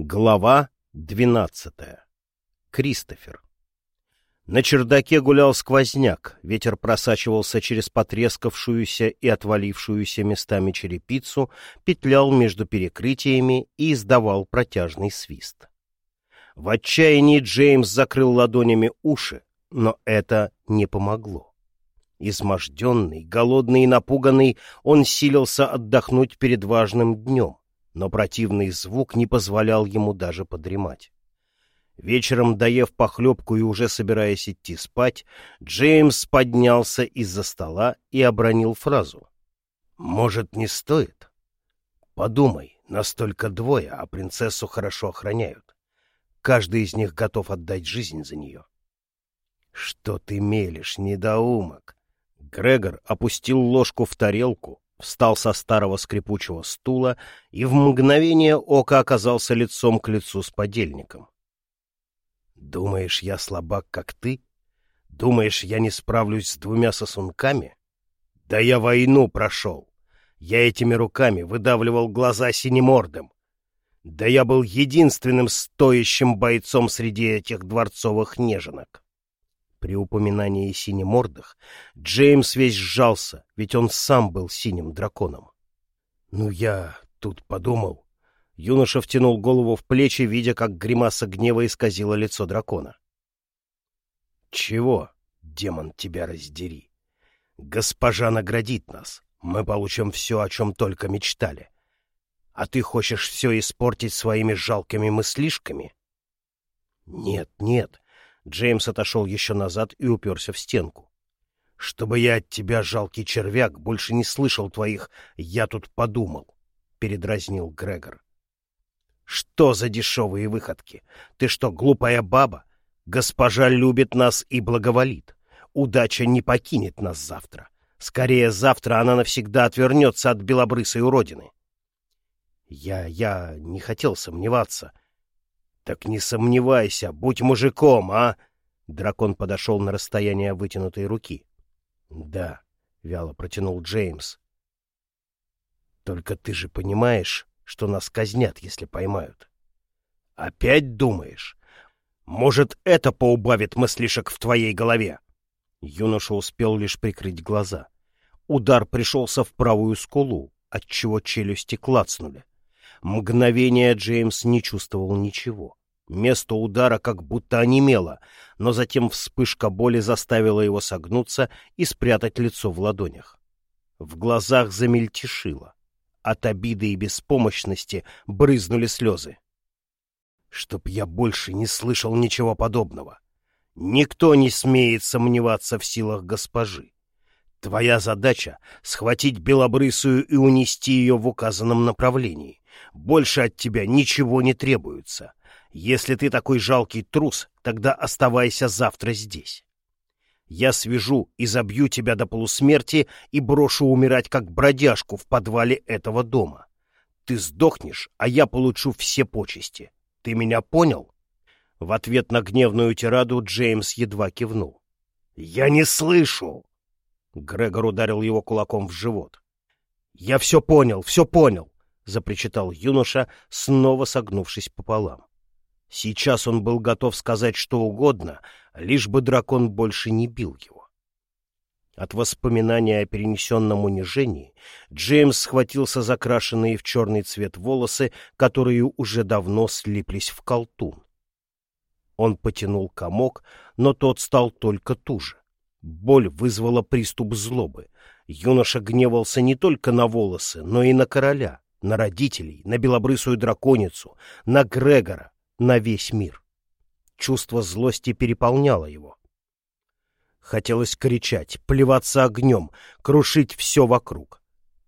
Глава двенадцатая. Кристофер. На чердаке гулял сквозняк, ветер просачивался через потрескавшуюся и отвалившуюся местами черепицу, петлял между перекрытиями и издавал протяжный свист. В отчаянии Джеймс закрыл ладонями уши, но это не помогло. Изможденный, голодный и напуганный, он силился отдохнуть перед важным днем но противный звук не позволял ему даже подремать. Вечером, доев похлебку и уже собираясь идти спать, Джеймс поднялся из-за стола и обронил фразу. «Может, не стоит? Подумай, настолько двое, а принцессу хорошо охраняют. Каждый из них готов отдать жизнь за нее». «Что ты мелешь, недоумок?» Грегор опустил ложку в тарелку, встал со старого скрипучего стула и в мгновение ока оказался лицом к лицу с подельником. «Думаешь, я слабак, как ты? Думаешь, я не справлюсь с двумя сосунками? Да я войну прошел. Я этими руками выдавливал глаза синемордым. Да я был единственным стоящим бойцом среди этих дворцовых неженок. При упоминании синемордых Джеймс весь сжался, ведь он сам был синим драконом. «Ну, я тут подумал...» Юноша втянул голову в плечи, видя, как гримаса гнева исказила лицо дракона. «Чего, демон, тебя раздери? Госпожа наградит нас. Мы получим все, о чем только мечтали. А ты хочешь все испортить своими жалкими мыслишками?» «Нет, нет, Джеймс отошел еще назад и уперся в стенку. «Чтобы я от тебя, жалкий червяк, больше не слышал твоих «я тут подумал», — передразнил Грегор. «Что за дешевые выходки? Ты что, глупая баба? Госпожа любит нас и благоволит. Удача не покинет нас завтра. Скорее, завтра она навсегда отвернется от белобрысой уродины». «Я... я не хотел сомневаться», «Так не сомневайся, будь мужиком, а!» Дракон подошел на расстояние вытянутой руки. «Да», — вяло протянул Джеймс. «Только ты же понимаешь, что нас казнят, если поймают. Опять думаешь? Может, это поубавит мыслишек в твоей голове?» Юноша успел лишь прикрыть глаза. Удар пришелся в правую скулу, отчего челюсти клацнули. Мгновение Джеймс не чувствовал ничего. Место удара как будто онемело, но затем вспышка боли заставила его согнуться и спрятать лицо в ладонях. В глазах замельтешило. От обиды и беспомощности брызнули слезы. Чтоб я больше не слышал ничего подобного. Никто не смеет сомневаться в силах госпожи. Твоя задача — схватить белобрысую и унести ее в указанном направлении. Больше от тебя ничего не требуется. Если ты такой жалкий трус, тогда оставайся завтра здесь. Я свяжу и забью тебя до полусмерти и брошу умирать как бродяжку в подвале этого дома. Ты сдохнешь, а я получу все почести. Ты меня понял?» В ответ на гневную тираду Джеймс едва кивнул. «Я не слышу!» Грегор ударил его кулаком в живот. «Я все понял, все понял!» — запричитал юноша, снова согнувшись пополам. Сейчас он был готов сказать что угодно, лишь бы дракон больше не бил его. От воспоминания о перенесенном унижении Джеймс схватился за крашенные в черный цвет волосы, которые уже давно слиплись в колтун. Он потянул комок, но тот стал только туже. Боль вызвала приступ злобы. Юноша гневался не только на волосы, но и на короля, на родителей, на белобрысую драконицу, на Грегора, на весь мир. Чувство злости переполняло его. Хотелось кричать, плеваться огнем, крушить все вокруг.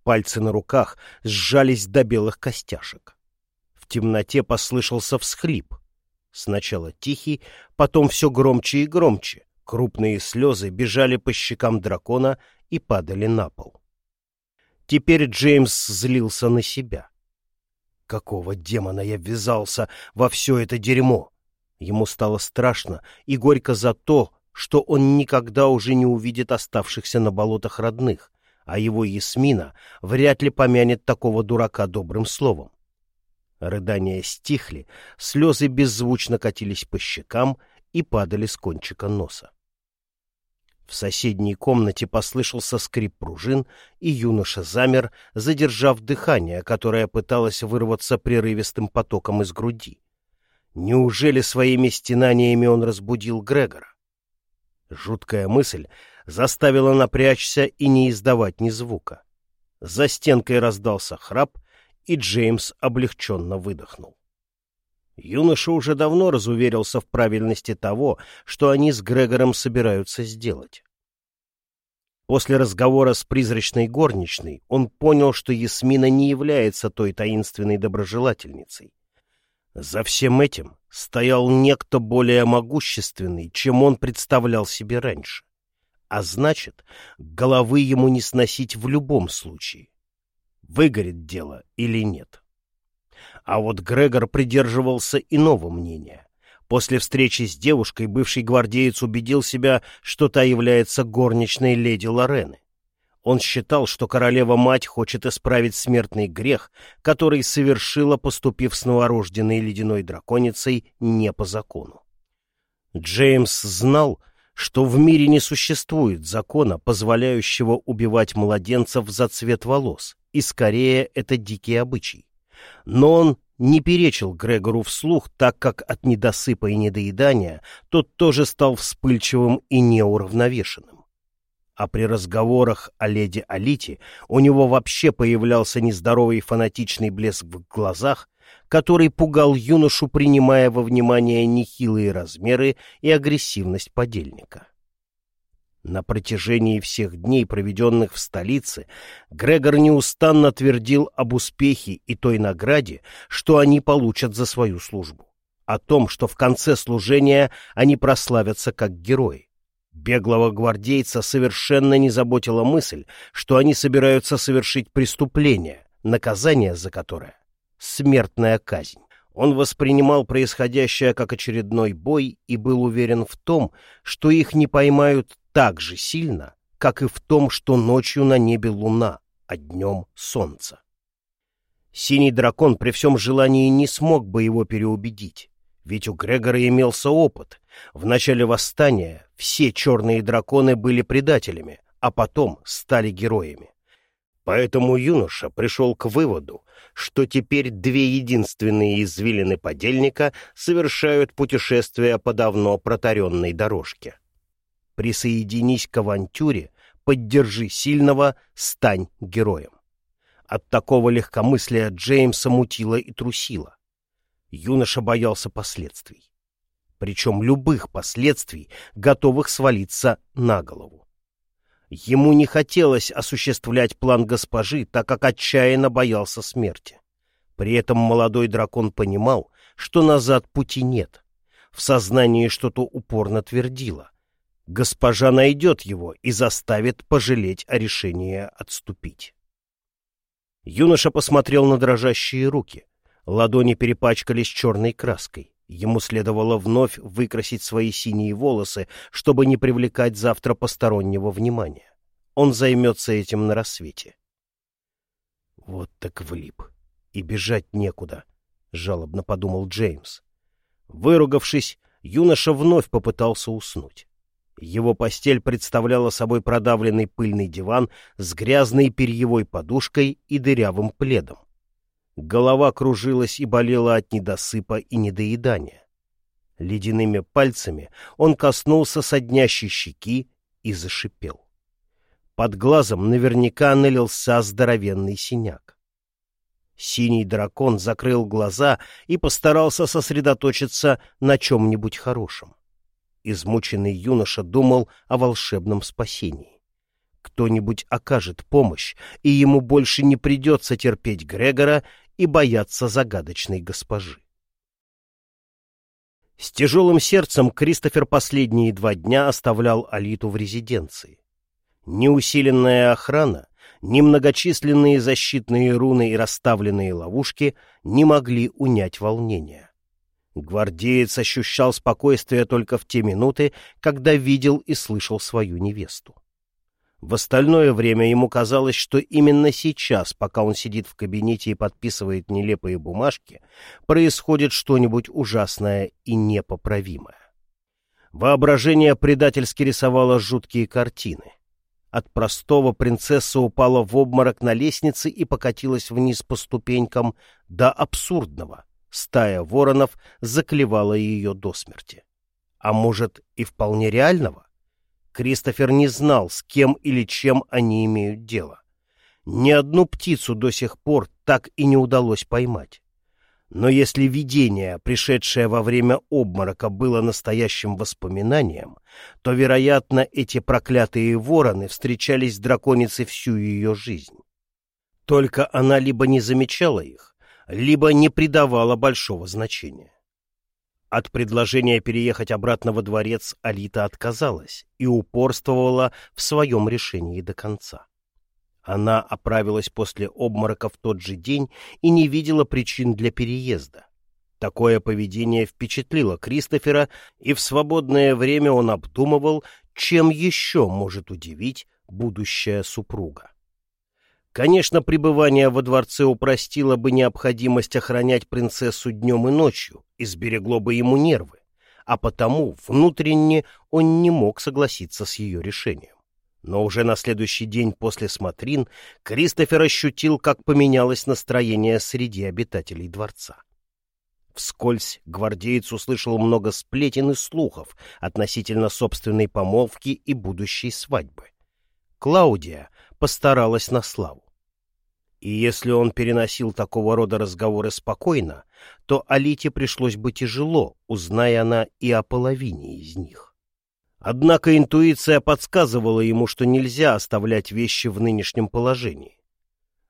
Пальцы на руках сжались до белых костяшек. В темноте послышался всхлип. Сначала тихий, потом все громче и громче. Крупные слезы бежали по щекам дракона и падали на пол. Теперь Джеймс злился на себя. Какого демона я ввязался во все это дерьмо? Ему стало страшно и горько за то, что он никогда уже не увидит оставшихся на болотах родных, а его Ясмина вряд ли помянет такого дурака добрым словом. Рыдания стихли, слезы беззвучно катились по щекам и падали с кончика носа. В соседней комнате послышался скрип пружин, и юноша замер, задержав дыхание, которое пыталось вырваться прерывистым потоком из груди. Неужели своими стенаниями он разбудил Грегора? Жуткая мысль заставила напрячься и не издавать ни звука. За стенкой раздался храп, и Джеймс облегченно выдохнул. Юноша уже давно разуверился в правильности того, что они с Грегором собираются сделать. После разговора с призрачной горничной он понял, что Ясмина не является той таинственной доброжелательницей. За всем этим стоял некто более могущественный, чем он представлял себе раньше. А значит, головы ему не сносить в любом случае. Выгорит дело или нет. А вот Грегор придерживался иного мнения. После встречи с девушкой бывший гвардеец убедил себя, что та является горничной леди Лорены. Он считал, что королева-мать хочет исправить смертный грех, который совершила, поступив с новорожденной ледяной драконицей не по закону. Джеймс знал, что в мире не существует закона, позволяющего убивать младенцев за цвет волос, и скорее это дикий обычай. Но он не перечил Грегору вслух, так как от недосыпа и недоедания тот тоже стал вспыльчивым и неуравновешенным. А при разговорах о леди Алите у него вообще появлялся нездоровый фанатичный блеск в глазах, который пугал юношу, принимая во внимание нехилые размеры и агрессивность подельника. На протяжении всех дней, проведенных в столице, Грегор неустанно твердил об успехе и той награде, что они получат за свою службу. О том, что в конце служения они прославятся как герои. Беглого гвардейца совершенно не заботила мысль, что они собираются совершить преступление, наказание за которое — смертная казнь. Он воспринимал происходящее как очередной бой и был уверен в том, что их не поймают так же сильно, как и в том, что ночью на небе луна, а днем солнце. Синий дракон при всем желании не смог бы его переубедить, ведь у Грегора имелся опыт. В начале восстания все черные драконы были предателями, а потом стали героями. Поэтому юноша пришел к выводу, что теперь две единственные извилины подельника совершают путешествие по давно протаренной дорожке. Присоединись к авантюре, поддержи сильного, стань героем. От такого легкомыслия Джеймса мутило и трусило. Юноша боялся последствий. Причем любых последствий, готовых свалиться на голову. Ему не хотелось осуществлять план госпожи, так как отчаянно боялся смерти. При этом молодой дракон понимал, что назад пути нет. В сознании что-то упорно твердило госпожа найдет его и заставит пожалеть о решении отступить. Юноша посмотрел на дрожащие руки. Ладони перепачкались черной краской. Ему следовало вновь выкрасить свои синие волосы, чтобы не привлекать завтра постороннего внимания. Он займется этим на рассвете. Вот так влип. И бежать некуда, — жалобно подумал Джеймс. Выругавшись, юноша вновь попытался уснуть. Его постель представляла собой продавленный пыльный диван с грязной перьевой подушкой и дырявым пледом. Голова кружилась и болела от недосыпа и недоедания. Ледяными пальцами он коснулся соднящей щеки и зашипел. Под глазом наверняка налился здоровенный синяк. Синий дракон закрыл глаза и постарался сосредоточиться на чем-нибудь хорошем. Измученный юноша думал о волшебном спасении. Кто-нибудь окажет помощь, и ему больше не придется терпеть Грегора и бояться загадочной госпожи. С тяжелым сердцем Кристофер последние два дня оставлял Алиту в резиденции. Неусиленная охрана, немногочисленные защитные руны и расставленные ловушки не могли унять волнения. Гвардеец ощущал спокойствие только в те минуты, когда видел и слышал свою невесту. В остальное время ему казалось, что именно сейчас, пока он сидит в кабинете и подписывает нелепые бумажки, происходит что-нибудь ужасное и непоправимое. Воображение предательски рисовало жуткие картины. От простого принцесса упала в обморок на лестнице и покатилась вниз по ступенькам до абсурдного. Стая воронов заклевала ее до смерти. А может, и вполне реального? Кристофер не знал, с кем или чем они имеют дело. Ни одну птицу до сих пор так и не удалось поймать. Но если видение, пришедшее во время обморока, было настоящим воспоминанием, то, вероятно, эти проклятые вороны встречались с драконицей всю ее жизнь. Только она либо не замечала их, либо не придавала большого значения. От предложения переехать обратно во дворец Алита отказалась и упорствовала в своем решении до конца. Она оправилась после обморока в тот же день и не видела причин для переезда. Такое поведение впечатлило Кристофера, и в свободное время он обдумывал, чем еще может удивить будущая супруга. Конечно, пребывание во дворце упростило бы необходимость охранять принцессу днем и ночью и сберегло бы ему нервы, а потому внутренне он не мог согласиться с ее решением. Но уже на следующий день после смотрин Кристофер ощутил, как поменялось настроение среди обитателей дворца. Вскользь гвардеец услышал много сплетен и слухов относительно собственной помолвки и будущей свадьбы. Клаудия постаралась на славу. И если он переносил такого рода разговоры спокойно, то Алите пришлось бы тяжело, узная она и о половине из них. Однако интуиция подсказывала ему, что нельзя оставлять вещи в нынешнем положении.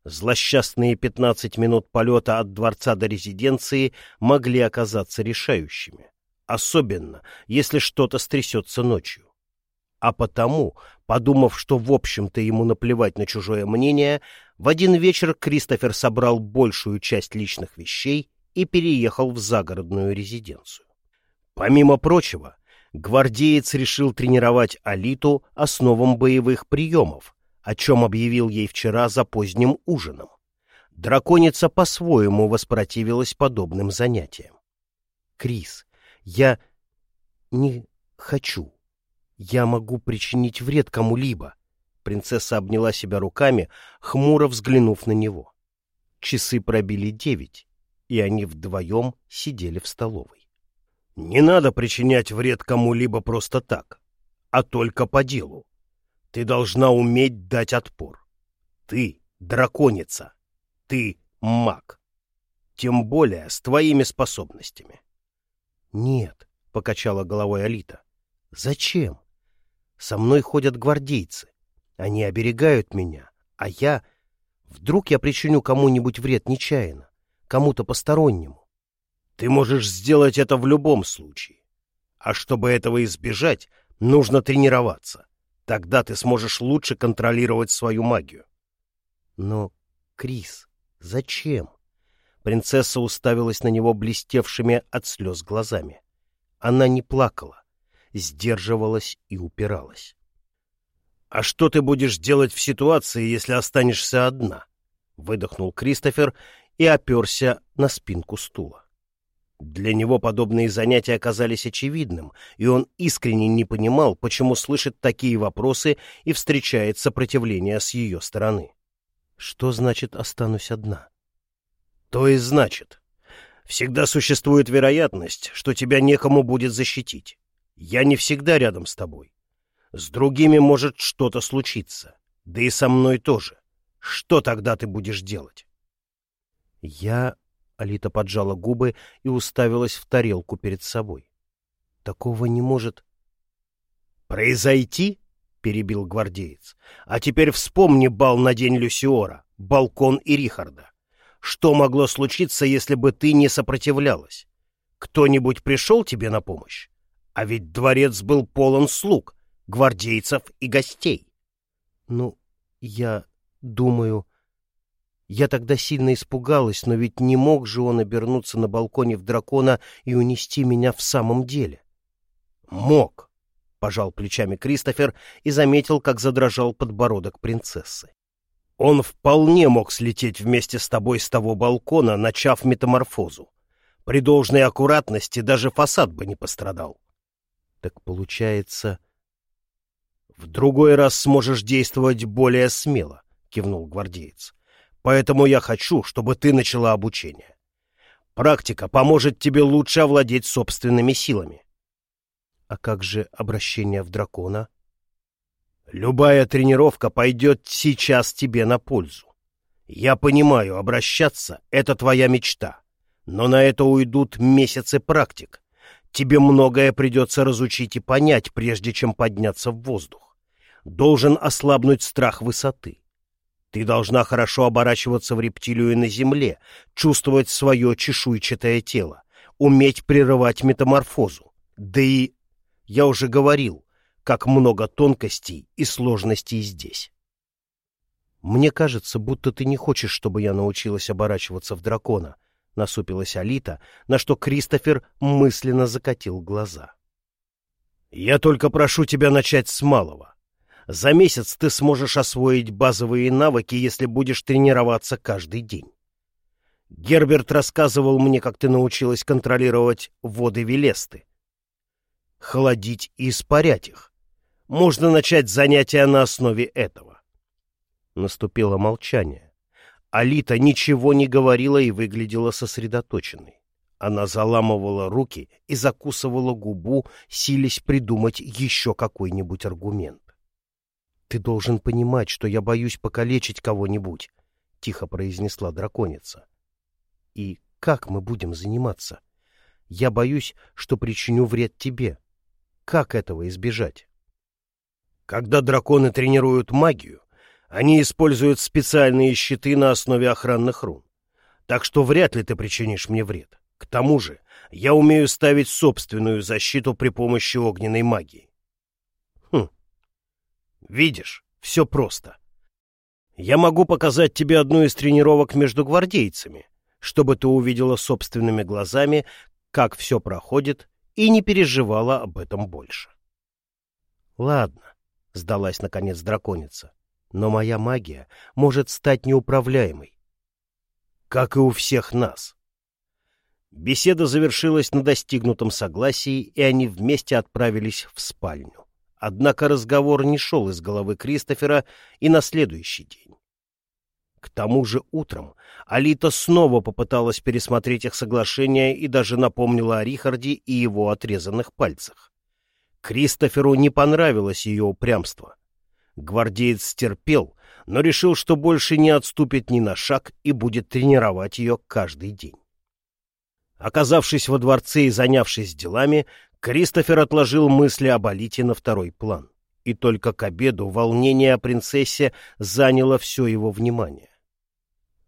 Злосчастные пятнадцать минут полета от дворца до резиденции могли оказаться решающими, особенно если что-то стрясется ночью. А потому, подумав, что в общем-то ему наплевать на чужое мнение, в один вечер Кристофер собрал большую часть личных вещей и переехал в загородную резиденцию. Помимо прочего, гвардеец решил тренировать Алиту основам боевых приемов, о чем объявил ей вчера за поздним ужином. Драконица по-своему воспротивилась подобным занятиям. «Крис, я не хочу. Я могу причинить вред кому-либо». Принцесса обняла себя руками, хмуро взглянув на него. Часы пробили девять, и они вдвоем сидели в столовой. Не надо причинять вред кому-либо просто так, а только по делу. Ты должна уметь дать отпор. Ты — драконица. Ты — маг. Тем более с твоими способностями. — Нет, — покачала головой Алита. — Зачем? Со мной ходят гвардейцы. Они оберегают меня, а я... Вдруг я причиню кому-нибудь вред нечаянно, кому-то постороннему. Ты можешь сделать это в любом случае. А чтобы этого избежать, нужно тренироваться. Тогда ты сможешь лучше контролировать свою магию. Но, Крис, зачем? Принцесса уставилась на него блестевшими от слез глазами. Она не плакала, сдерживалась и упиралась. «А что ты будешь делать в ситуации, если останешься одна?» — выдохнул Кристофер и оперся на спинку стула. Для него подобные занятия оказались очевидным, и он искренне не понимал, почему слышит такие вопросы и встречает сопротивление с ее стороны. Что значит «останусь одна»? То и значит. Всегда существует вероятность, что тебя некому будет защитить. Я не всегда рядом с тобой. С другими может что-то случиться. Да и со мной тоже. Что тогда ты будешь делать? Я Алита поджала губы и уставилась в тарелку перед собой. Такого не может... «Произойти?» — перебил гвардеец. «А теперь вспомни бал на день Люсиора, балкон и Рихарда. Что могло случиться, если бы ты не сопротивлялась? Кто-нибудь пришел тебе на помощь? А ведь дворец был полон слуг, гвардейцев и гостей». «Ну, я думаю...» Я тогда сильно испугалась, но ведь не мог же он обернуться на балконе в дракона и унести меня в самом деле. Мог. пожал плечами Кристофер и заметил, как задрожал подбородок принцессы. Он вполне мог слететь вместе с тобой с того балкона, начав метаморфозу. При должной аккуратности даже фасад бы не пострадал. Так получается... В другой раз сможешь действовать более смело, кивнул гвардеец. Поэтому я хочу, чтобы ты начала обучение. Практика поможет тебе лучше овладеть собственными силами. А как же обращение в дракона? Любая тренировка пойдет сейчас тебе на пользу. Я понимаю, обращаться — это твоя мечта, но на это уйдут месяцы практик. Тебе многое придется разучить и понять, прежде чем подняться в воздух. Должен ослабнуть страх высоты. Ты должна хорошо оборачиваться в рептилию на земле, чувствовать свое чешуйчатое тело, уметь прерывать метаморфозу. Да и, я уже говорил, как много тонкостей и сложностей здесь. «Мне кажется, будто ты не хочешь, чтобы я научилась оборачиваться в дракона», — насупилась Алита, на что Кристофер мысленно закатил глаза. «Я только прошу тебя начать с малого. За месяц ты сможешь освоить базовые навыки, если будешь тренироваться каждый день. Герберт рассказывал мне, как ты научилась контролировать воды Велесты. Холодить и испарять их. Можно начать занятия на основе этого. Наступило молчание. Алита ничего не говорила и выглядела сосредоточенной. Она заламывала руки и закусывала губу, силясь придумать еще какой-нибудь аргумент. — Ты должен понимать, что я боюсь покалечить кого-нибудь, — тихо произнесла драконица. — И как мы будем заниматься? Я боюсь, что причиню вред тебе. Как этого избежать? Когда драконы тренируют магию, они используют специальные щиты на основе охранных рун. Так что вряд ли ты причинишь мне вред. К тому же я умею ставить собственную защиту при помощи огненной магии. Хм. Видишь, все просто. Я могу показать тебе одну из тренировок между гвардейцами, чтобы ты увидела собственными глазами, как все проходит, и не переживала об этом больше. Ладно, — сдалась наконец драконица. «Но моя магия может стать неуправляемой. Как и у всех нас». Беседа завершилась на достигнутом согласии, и они вместе отправились в спальню. Однако разговор не шел из головы Кристофера и на следующий день. К тому же утром Алита снова попыталась пересмотреть их соглашение и даже напомнила о Рихарде и его отрезанных пальцах. Кристоферу не понравилось ее упрямство. Гвардеец терпел, но решил, что больше не отступит ни на шаг и будет тренировать ее каждый день. Оказавшись во дворце и занявшись делами, Кристофер отложил мысли об Алите на второй план. И только к обеду волнение о принцессе заняло все его внимание.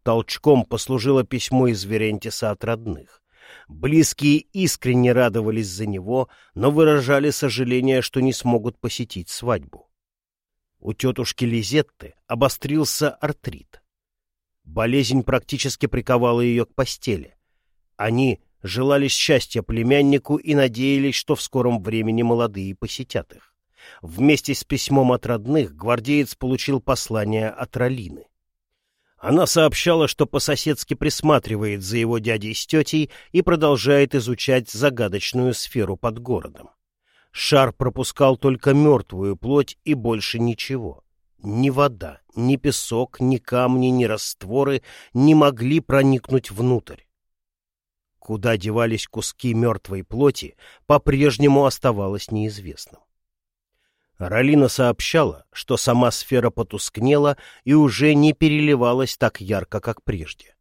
Толчком послужило письмо из Верентиса от родных. Близкие искренне радовались за него, но выражали сожаление, что не смогут посетить свадьбу. У тетушки Лизетты обострился артрит. Болезнь практически приковала ее к постели. Они желали счастья племяннику и надеялись, что в скором времени молодые посетят их. Вместе с письмом от родных гвардеец получил послание от Ралины. Она сообщала, что по-соседски присматривает за его дядей с тетей и продолжает изучать загадочную сферу под городом. Шар пропускал только мертвую плоть и больше ничего. Ни вода, ни песок, ни камни, ни растворы не могли проникнуть внутрь. Куда девались куски мертвой плоти, по-прежнему оставалось неизвестным. Ралина сообщала, что сама сфера потускнела и уже не переливалась так ярко, как прежде.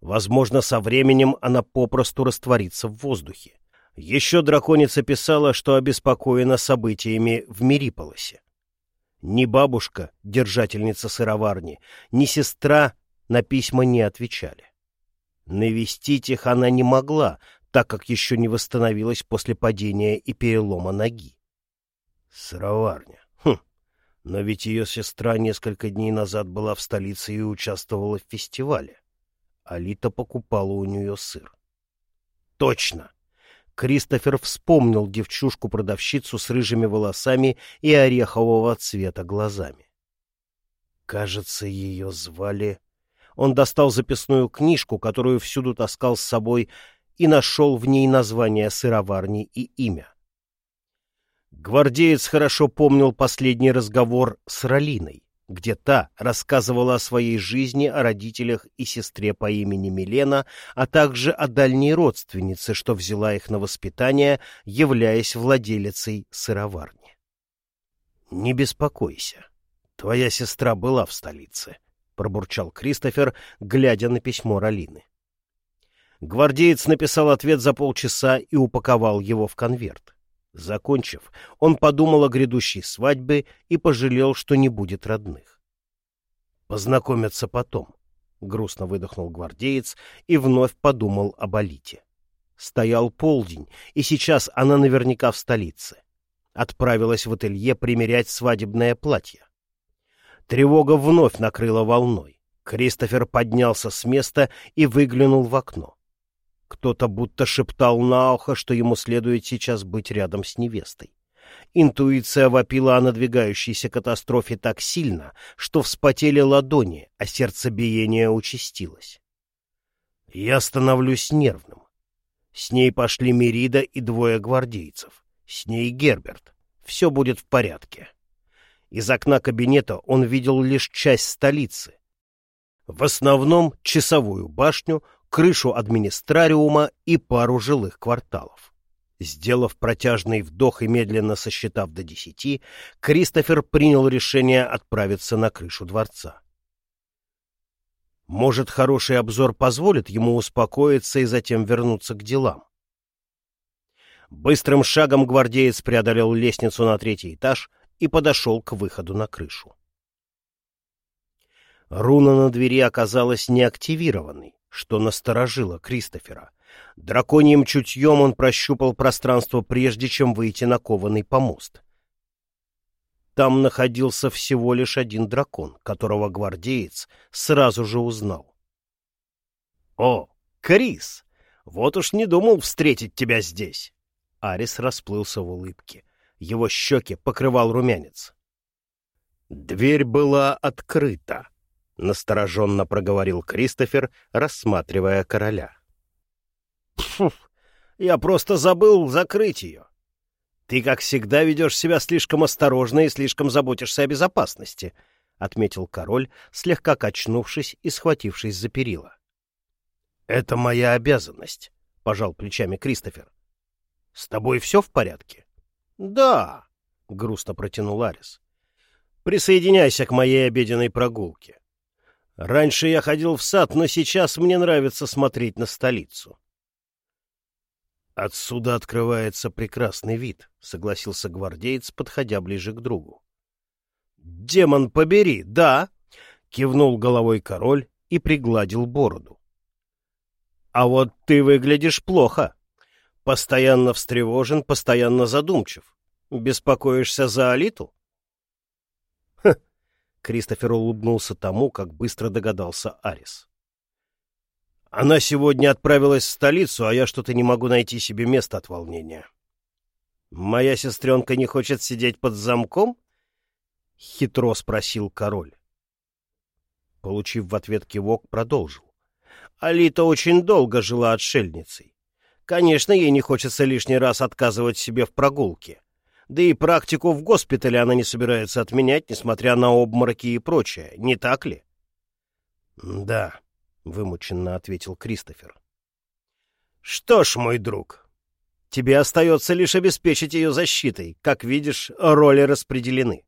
Возможно, со временем она попросту растворится в воздухе. Еще драконица писала, что обеспокоена событиями в Мириполосе. Ни бабушка, держательница сыроварни, ни сестра на письма не отвечали. Навестить их она не могла, так как еще не восстановилась после падения и перелома ноги. Сыроварня. Хм. Но ведь ее сестра несколько дней назад была в столице и участвовала в фестивале. Алита покупала у нее сыр. Точно. Кристофер вспомнил девчушку-продавщицу с рыжими волосами и орехового цвета глазами. Кажется, ее звали... Он достал записную книжку, которую всюду таскал с собой, и нашел в ней название сыроварни и имя. Гвардеец хорошо помнил последний разговор с Ралиной, где та рассказывала о своей жизни, о родителях и сестре по имени Милена, а также о дальней родственнице, что взяла их на воспитание, являясь владелицей сыроварни. «Не беспокойся, твоя сестра была в столице», — пробурчал Кристофер, глядя на письмо Ралины. Гвардеец написал ответ за полчаса и упаковал его в конверт. Закончив, он подумал о грядущей свадьбе и пожалел, что не будет родных. «Познакомятся потом», — грустно выдохнул гвардеец и вновь подумал об Алите. Стоял полдень, и сейчас она наверняка в столице. Отправилась в ателье примерять свадебное платье. Тревога вновь накрыла волной. Кристофер поднялся с места и выглянул в окно. Кто-то будто шептал на ухо, что ему следует сейчас быть рядом с невестой. Интуиция вопила о надвигающейся катастрофе так сильно, что вспотели ладони, а сердцебиение участилось. Я становлюсь нервным. С ней пошли Мерида и двое гвардейцев. С ней Герберт. Все будет в порядке. Из окна кабинета он видел лишь часть столицы. В основном часовую башню, крышу администрариума и пару жилых кварталов. Сделав протяжный вдох и медленно сосчитав до десяти, Кристофер принял решение отправиться на крышу дворца. Может, хороший обзор позволит ему успокоиться и затем вернуться к делам. Быстрым шагом гвардеец преодолел лестницу на третий этаж и подошел к выходу на крышу. Руна на двери оказалась неактивированной, что насторожило Кристофера. Драконьим чутьем он прощупал пространство, прежде чем выйти на кованый помост. Там находился всего лишь один дракон, которого гвардеец сразу же узнал. — О, Крис! Вот уж не думал встретить тебя здесь! Арис расплылся в улыбке. Его щеки покрывал румянец. Дверь была открыта. — настороженно проговорил Кристофер, рассматривая короля. «Пф, я просто забыл закрыть ее. Ты, как всегда, ведешь себя слишком осторожно и слишком заботишься о безопасности», — отметил король, слегка качнувшись и схватившись за перила. «Это моя обязанность», — пожал плечами Кристофер. «С тобой все в порядке?» «Да», — грустно протянул Арис. «Присоединяйся к моей обеденной прогулке. Раньше я ходил в сад, но сейчас мне нравится смотреть на столицу. Отсюда открывается прекрасный вид, согласился гвардеец, подходя ближе к другу. Демон побери, да, кивнул головой король и пригладил бороду. А вот ты выглядишь плохо. Постоянно встревожен, постоянно задумчив. Беспокоишься за Алиту? Кристофер улыбнулся тому, как быстро догадался Арис. «Она сегодня отправилась в столицу, а я что-то не могу найти себе места от волнения». «Моя сестренка не хочет сидеть под замком?» — хитро спросил король. Получив в ответ кивок, продолжил. «Алита очень долго жила отшельницей. Конечно, ей не хочется лишний раз отказывать себе в прогулке. Да и практику в госпитале она не собирается отменять, несмотря на обмороки и прочее, не так ли? — Да, — вымученно ответил Кристофер. — Что ж, мой друг, тебе остается лишь обеспечить ее защитой. Как видишь, роли распределены.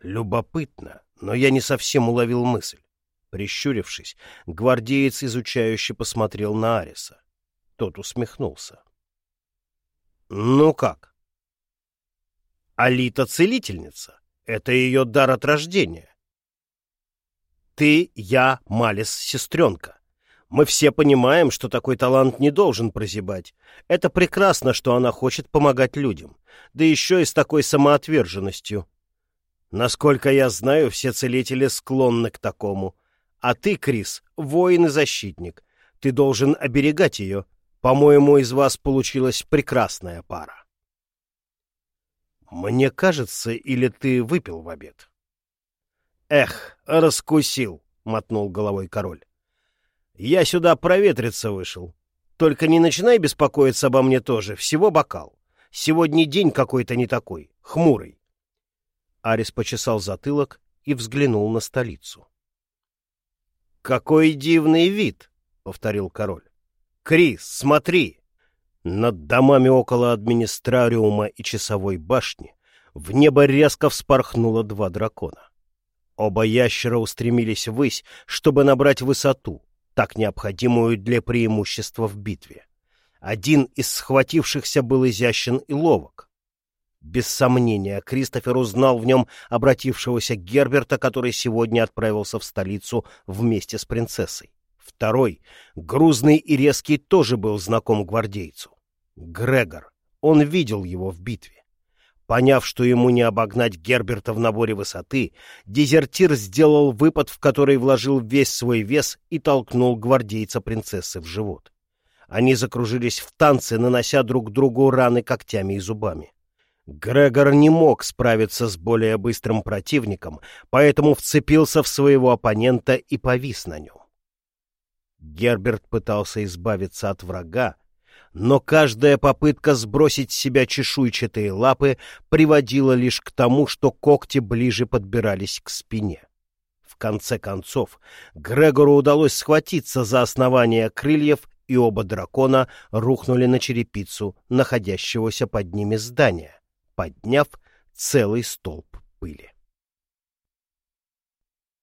Любопытно, но я не совсем уловил мысль. Прищурившись, гвардеец изучающе посмотрел на Ариса. Тот усмехнулся. — Ну как? Алита — целительница. Это ее дар от рождения. Ты, я, Малис, сестренка. Мы все понимаем, что такой талант не должен прозябать. Это прекрасно, что она хочет помогать людям. Да еще и с такой самоотверженностью. Насколько я знаю, все целители склонны к такому. А ты, Крис, воин и защитник. Ты должен оберегать ее, По-моему, из вас получилась прекрасная пара. Мне кажется, или ты выпил в обед? Эх, раскусил, мотнул головой король. Я сюда проветриться вышел. Только не начинай беспокоиться обо мне тоже, всего бокал. Сегодня день какой-то не такой, хмурый. Арис почесал затылок и взглянул на столицу. «Какой дивный вид!» — повторил король. «Крис, смотри!» Над домами около администрариума и часовой башни в небо резко вспорхнуло два дракона. Оба ящера устремились ввысь, чтобы набрать высоту, так необходимую для преимущества в битве. Один из схватившихся был изящен и ловок. Без сомнения, Кристофер узнал в нем обратившегося Герберта, который сегодня отправился в столицу вместе с принцессой. Второй, грузный и резкий, тоже был знаком гвардейцу. Грегор. Он видел его в битве. Поняв, что ему не обогнать Герберта в наборе высоты, дезертир сделал выпад, в который вложил весь свой вес и толкнул гвардейца принцессы в живот. Они закружились в танце, нанося друг другу раны когтями и зубами. Грегор не мог справиться с более быстрым противником, поэтому вцепился в своего оппонента и повис на нем. Герберт пытался избавиться от врага, но каждая попытка сбросить с себя чешуйчатые лапы приводила лишь к тому, что когти ближе подбирались к спине. В конце концов, Грегору удалось схватиться за основание крыльев, и оба дракона рухнули на черепицу находящегося под ними здания, подняв целый столб пыли.